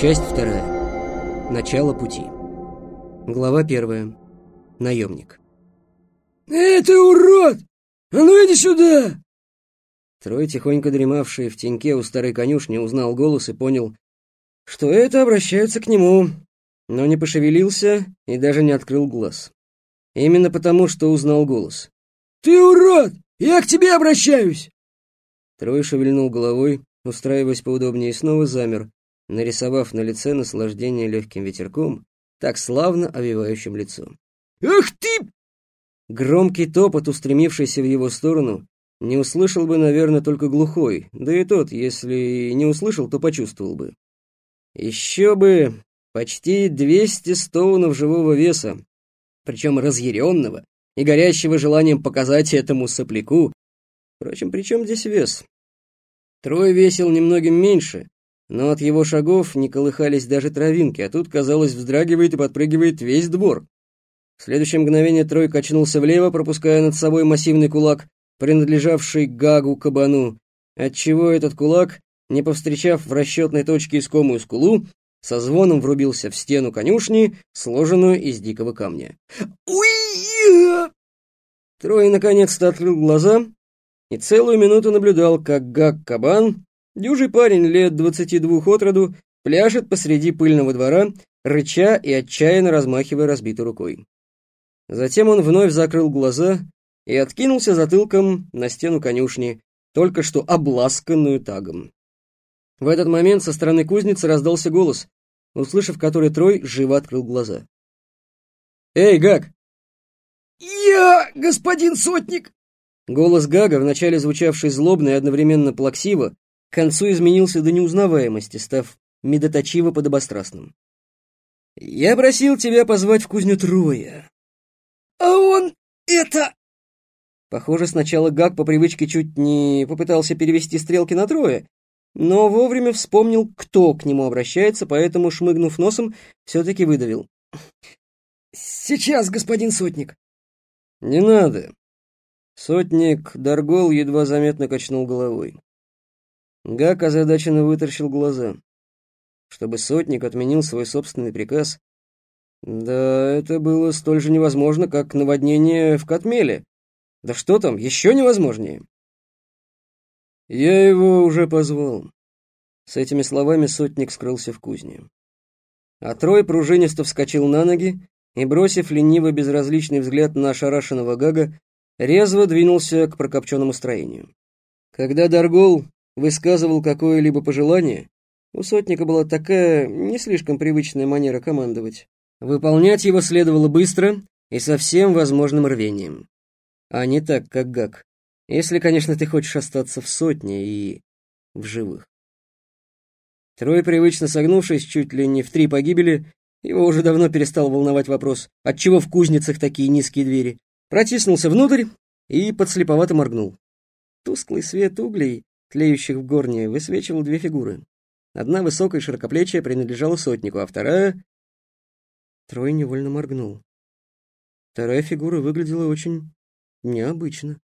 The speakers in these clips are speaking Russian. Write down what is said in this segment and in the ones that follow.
Часть вторая. Начало пути. Глава первая. Наемник. «Эй, ты урод! А ну иди сюда!» Трой, тихонько дремавший в теньке у старой конюшни, узнал голос и понял, что это обращаются к нему, но не пошевелился и даже не открыл глаз. Именно потому, что узнал голос. «Ты урод! Я к тебе обращаюсь!» Трой шевельнул головой, устраиваясь поудобнее, и снова замер, нарисовав на лице наслаждение легким ветерком, так славно овивающим лицо. «Ах ты!» Громкий топот, устремившийся в его сторону, не услышал бы, наверное, только глухой, да и тот, если не услышал, то почувствовал бы. Еще бы почти 200 стоунов живого веса, причем разъяренного и горящего желанием показать этому сопляку. Впрочем, при чем здесь вес? Трой весил немногим меньше, но от его шагов не колыхались даже травинки, а тут, казалось, вздрагивает и подпрыгивает весь двор. В следующее мгновение Трой качнулся влево, пропуская над собой массивный кулак, принадлежавший Гагу Кабану, отчего этот кулак, не повстречав в расчетной точке искомую скулу, со звоном врубился в стену конюшни, сложенную из дикого камня. «Уи!» Трой наконец-то открыл глаза и целую минуту наблюдал, как Гаг Кабан Дюжий парень лет двадцати двух от роду пляшет посреди пыльного двора, рыча и отчаянно размахивая разбитой рукой. Затем он вновь закрыл глаза и откинулся затылком на стену конюшни, только что обласканную тагом. В этот момент со стороны кузницы раздался голос, услышав который Трой живо открыл глаза. «Эй, Гаг!» «Я, господин сотник!» Голос Гага, вначале звучавший злобно и одновременно плаксиво, к концу изменился до неузнаваемости, став медоточиво подобострастным. «Я просил тебя позвать в кузню Троя». «А он это...» Похоже, сначала Гак по привычке чуть не попытался перевести стрелки на Троя, но вовремя вспомнил, кто к нему обращается, поэтому, шмыгнув носом, все-таки выдавил. «Сейчас, господин сотник». «Не надо». Сотник Даргол едва заметно качнул головой. Гак озадаченно вытаращил глаза. Чтобы сотник отменил свой собственный приказ. Да, это было столь же невозможно, как наводнение в Катмеле. Да что там, еще невозможнее. Я его уже позвал. С этими словами сотник скрылся в кузне. А Трой пружинисто вскочил на ноги и, бросив лениво безразличный взгляд на ошарашенного Гага, резво двинулся к прокопченному строению. Когда Даргол высказывал какое-либо пожелание, у сотника была такая не слишком привычная манера командовать. Выполнять его следовало быстро и со всем возможным рвением. А не так, как Гак. Если, конечно, ты хочешь остаться в сотне и в живых. Трой, привычно согнувшись чуть ли не в три погибели, его уже давно перестал волновать вопрос, отчего в кузницах такие низкие двери, протиснулся внутрь и подслеповато моргнул. Тусклый свет углей тлеющих в горне, высвечивал две фигуры. Одна высокая широкоплечья принадлежала сотнику, а вторая... Трой невольно моргнул. Вторая фигура выглядела очень необычно.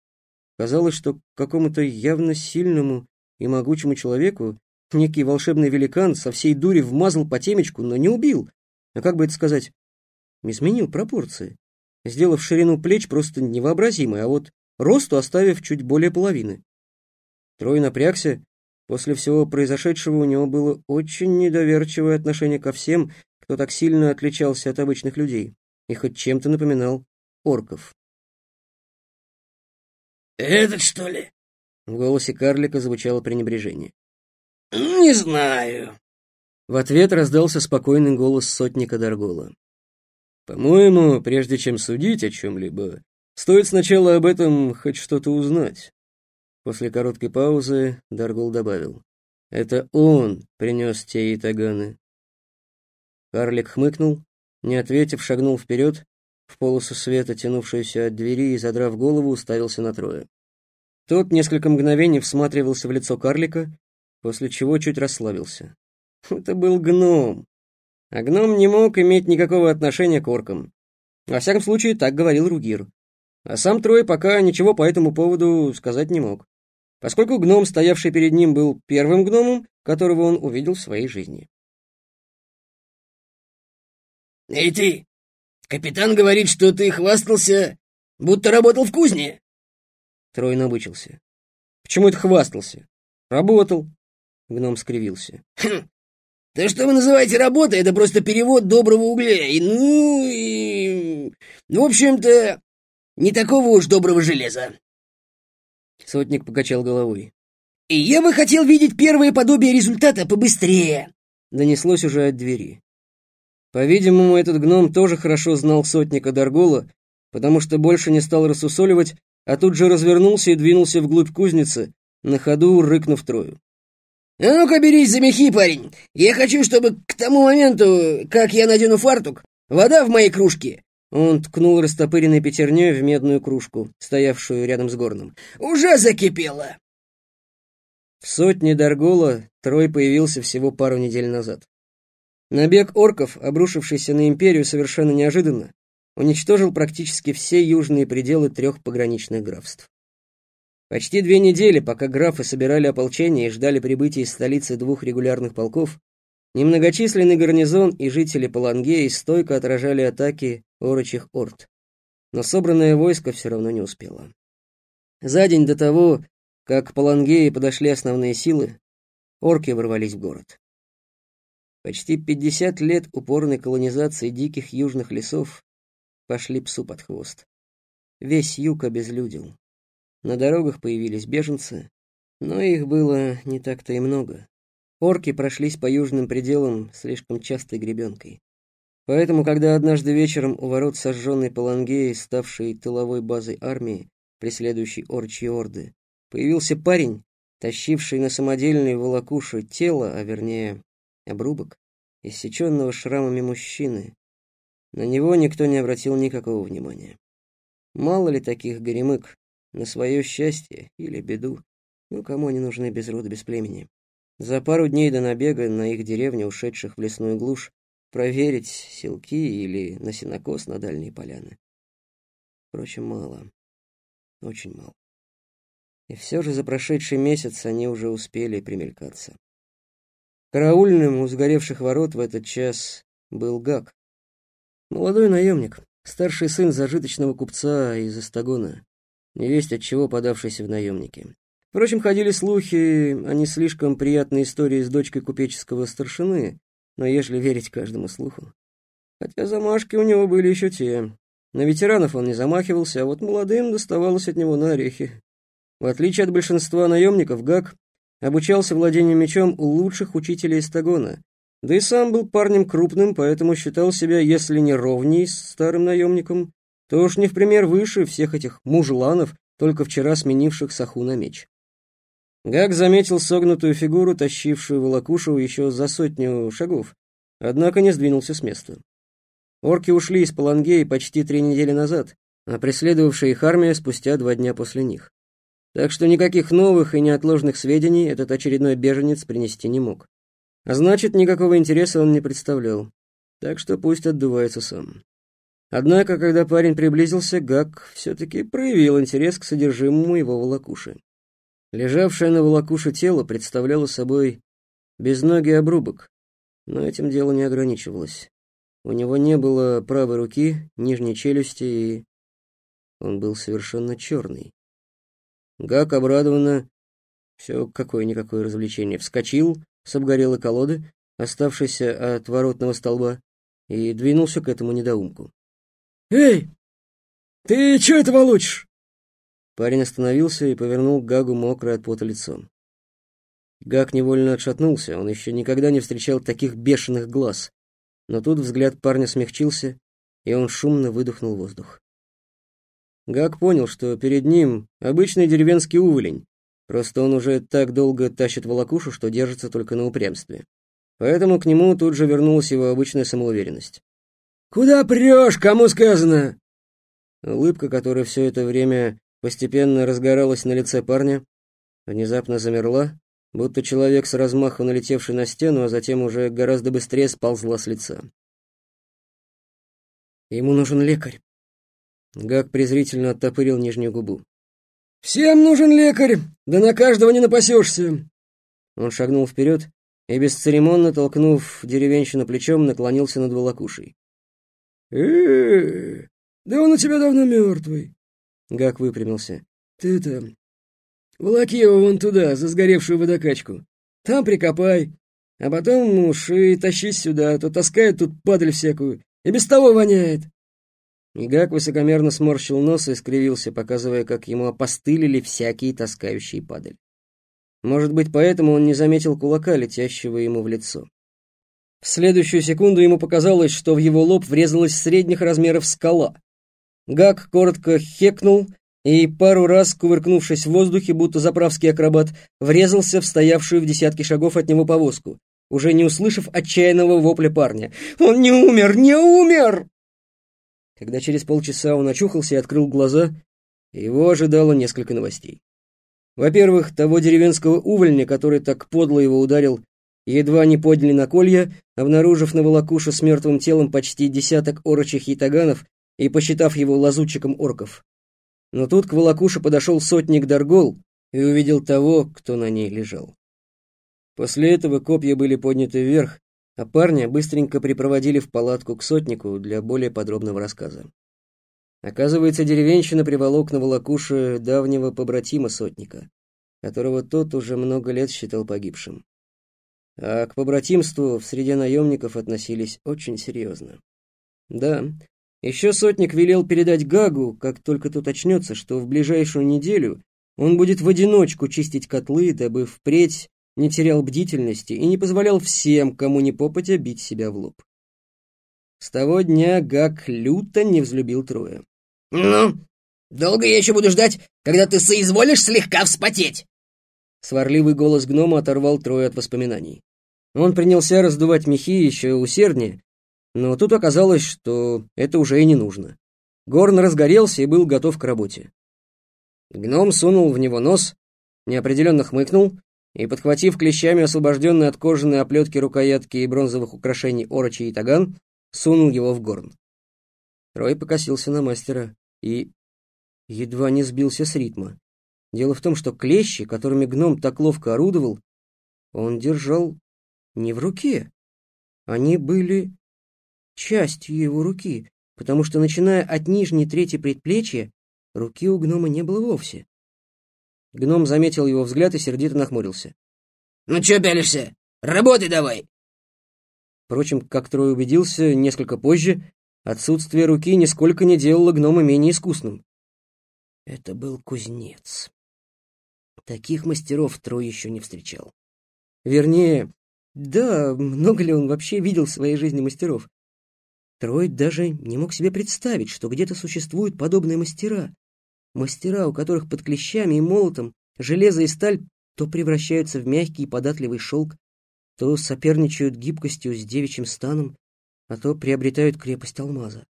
Казалось, что какому-то явно сильному и могучему человеку некий волшебный великан со всей дури вмазал по темечку, но не убил. А как бы это сказать? Изменил пропорции, сделав ширину плеч просто невообразимой, а вот росту оставив чуть более половины. Трой напрягся. После всего произошедшего у него было очень недоверчивое отношение ко всем, кто так сильно отличался от обычных людей и хоть чем-то напоминал орков. «Этот, что ли?» В голосе карлика звучало пренебрежение. «Не знаю». В ответ раздался спокойный голос сотника Даргола. «По-моему, прежде чем судить о чем-либо, стоит сначала об этом хоть что-то узнать. После короткой паузы Даргул добавил. «Это он принес те итаганы». Карлик хмыкнул, не ответив, шагнул вперед, в полосу света, тянувшуюся от двери, и, задрав голову, уставился на Троя. Тот несколько мгновений всматривался в лицо карлика, после чего чуть расслабился. Это был гном. А гном не мог иметь никакого отношения к оркам. Во всяком случае, так говорил Ругир. А сам Трой пока ничего по этому поводу сказать не мог поскольку гном, стоявший перед ним, был первым гномом, которого он увидел в своей жизни. Эй ты, капитан говорит, что ты хвастался, будто работал в кузне. Трой набычился. Почему это хвастался? Работал. Гном скривился. Хм. То, что вы называете работой, это просто перевод доброго угля. И, ну, и... В общем-то, не такого уж доброго железа. Сотник покачал головой. И я бы хотел видеть первое подобие результата побыстрее. Донеслось уже от двери. По-видимому, этот гном тоже хорошо знал сотника Даргола, потому что больше не стал рассусоливать, а тут же развернулся и двинулся вглубь кузницы, на ходу рыкнув трою. «А ну-ка, берись за мехи, парень! Я хочу, чтобы к тому моменту, как я надену фартук, вода в моей кружке он ткнул растопыренной пятерней в медную кружку, стоявшую рядом с горном. «Уже закипело!» В сотне Даргола Трой появился всего пару недель назад. Набег орков, обрушившийся на империю совершенно неожиданно, уничтожил практически все южные пределы трех пограничных графств. Почти две недели, пока графы собирали ополчение и ждали прибытия из столицы двух регулярных полков, немногочисленный гарнизон и жители Палангеи стойко отражали атаки орочих орд. Но собранное войско все равно не успело. За день до того, как к Палангеи подошли основные силы, орки ворвались в город. Почти 50 лет упорной колонизации диких южных лесов пошли псу под хвост. Весь юг обезлюдил. На дорогах появились беженцы, но их было не так-то и много. Орки прошлись по южным пределам слишком частой гребенкой. Поэтому, когда однажды вечером у ворот сожженной Палангеи, ставшей тыловой базой армии, преследующей орчьи орды, появился парень, тащивший на самодельной волокуше тело, а вернее обрубок, иссеченного шрамами мужчины, на него никто не обратил никакого внимания. Мало ли таких горемык, на свое счастье или беду, ну кому они нужны без рода, без племени. За пару дней до набега на их деревню, ушедших в лесную глушь, проверить селки или на сенокос на дальние поляны. Впрочем, мало. Очень мало. И все же за прошедший месяц они уже успели примелькаться. Караульным у сгоревших ворот в этот час был Гак. Молодой наемник, старший сын зажиточного купца из Астагона, невесть от чего подавшийся в наемники. Впрочем, ходили слухи о не слишком приятной истории с дочкой купеческого старшины, но ежели верить каждому слуху. Хотя замашки у него были еще те. На ветеранов он не замахивался, а вот молодым доставалось от него на орехи. В отличие от большинства наемников, Гак обучался владению мечом у лучших учителей Стагона, да и сам был парнем крупным, поэтому считал себя, если не ровней с старым наемником, то уж не в пример выше всех этих мужланов, только вчера сменивших саху на меч. Гак заметил согнутую фигуру, тащившую волокушу еще за сотню шагов, однако не сдвинулся с места. Орки ушли из Палангеи почти три недели назад, а преследовавшая их армия спустя два дня после них. Так что никаких новых и неотложных сведений этот очередной беженец принести не мог. А значит, никакого интереса он не представлял, так что пусть отдувается сам. Однако, когда парень приблизился, Гак все-таки проявил интерес к содержимому его волокуши. Лежавшее на волокуше тело представляло собой безногий обрубок, но этим дело не ограничивалось. У него не было правой руки, нижней челюсти, и он был совершенно черный. Гак обрадованно, все какое-никакое развлечение, вскочил с обгорелой колоды, оставшейся от воротного столба, и двинулся к этому недоумку. «Эй, ты чего это волочишь?» Парень остановился и повернул Гагу мокрое от пота лицом. Гаг невольно отшатнулся, он еще никогда не встречал таких бешеных глаз. Но тут взгляд парня смягчился, и он шумно выдохнул воздух. Гаг понял, что перед ним обычный деревенский уволень, просто он уже так долго тащит волокушу, что держится только на упрямстве. Поэтому к нему тут же вернулась его обычная самоуверенность. «Куда прешь, кому сказано?» Улыбка, которая все это время постепенно разгоралась на лице парня, внезапно замерла, будто человек с размаху налетевший на стену, а затем уже гораздо быстрее сползла с лица. Ему нужен лекарь. Гак презрительно оттопырил нижнюю губу. «Всем нужен лекарь, да на каждого не напасешься!» Он шагнул вперед и, бесцеремонно толкнув деревенщину плечом, наклонился над волокушей. э да он у тебя давно мертвый. Гак выпрямился. Ты это... Волоки его вон туда, за сгоревшую водокачку. Там прикопай. А потом уж и тащись сюда, а то таскает тут падаль всякую. И без того воняет. И Гак высокомерно сморщил нос и скривился, показывая, как ему опостылили всякие таскающие падаль. Может быть, поэтому он не заметил кулака, летящего ему в лицо. В следующую секунду ему показалось, что в его лоб врезалась средних размеров скала. Гак коротко хекнул и, пару раз, кувыркнувшись в воздухе, будто заправский акробат, врезался в стоявшую в десятке шагов от него повозку, уже не услышав отчаянного вопля парня. «Он не умер! Не умер!» Когда через полчаса он очухался и открыл глаза, его ожидало несколько новостей. Во-первых, того деревенского увольня, который так подло его ударил, едва не подняли на колья, обнаружив на волокуше с мертвым телом почти десяток орочих ятаганов и посчитав его лазутчиком орков. Но тут к волокуше подошел сотник Даргол и увидел того, кто на ней лежал. После этого копья были подняты вверх, а парня быстренько припроводили в палатку к сотнику для более подробного рассказа. Оказывается, деревенщина приволок на волокуше давнего побратима сотника, которого тот уже много лет считал погибшим. А к побратимству в среде наемников относились очень серьезно. Да, еще сотник велел передать Гагу, как только тот очнется, что в ближайшую неделю он будет в одиночку чистить котлы, дабы впредь не терял бдительности и не позволял всем, кому не попадя, бить себя в лоб. С того дня Гаг люто не взлюбил Троя. «Ну, долго я еще буду ждать, когда ты соизволишь слегка вспотеть?» Сварливый голос гнома оторвал Троя от воспоминаний. Он принялся раздувать мехи еще усерднее, но тут оказалось, что это уже и не нужно. Горн разгорелся и был готов к работе. Гном сунул в него нос, неопределенно хмыкнул и, подхватив клещами освобожденные от кожаной оплетки рукоятки и бронзовых украшений орочи и таган, сунул его в горн. Трой покосился на мастера и едва не сбился с ритма. Дело в том, что клещи, которыми гном так ловко орудовал, он держал не в руке. Они были частью его руки, потому что, начиная от нижней трети предплечья, руки у гнома не было вовсе. Гном заметил его взгляд и сердито нахмурился. «Ну чё пялишься? Работай давай!» Впрочем, как Трой убедился несколько позже, отсутствие руки нисколько не делало гнома менее искусным. Это был кузнец. Таких мастеров Трой еще не встречал. Вернее, да, много ли он вообще видел в своей жизни мастеров? Трой даже не мог себе представить, что где-то существуют подобные мастера. Мастера, у которых под клещами и молотом железо и сталь то превращаются в мягкий и податливый шелк, то соперничают гибкостью с девичьим станом, а то приобретают крепость алмаза.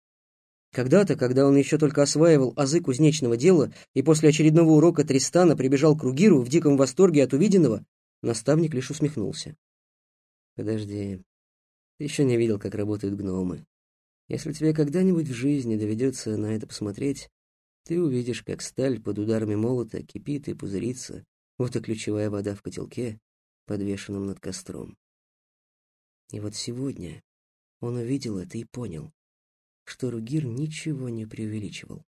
Когда-то, когда он еще только осваивал азы кузнечного дела и после очередного урока Тристана прибежал к Ругиру в диком восторге от увиденного, наставник лишь усмехнулся. «Подожди, ты еще не видел, как работают гномы. Если тебе когда-нибудь в жизни доведется на это посмотреть, ты увидишь, как сталь под ударами молота кипит и пузырится, вот и ключевая вода в котелке, подвешенном над костром. И вот сегодня он увидел это и понял, что Ругир ничего не преувеличивал.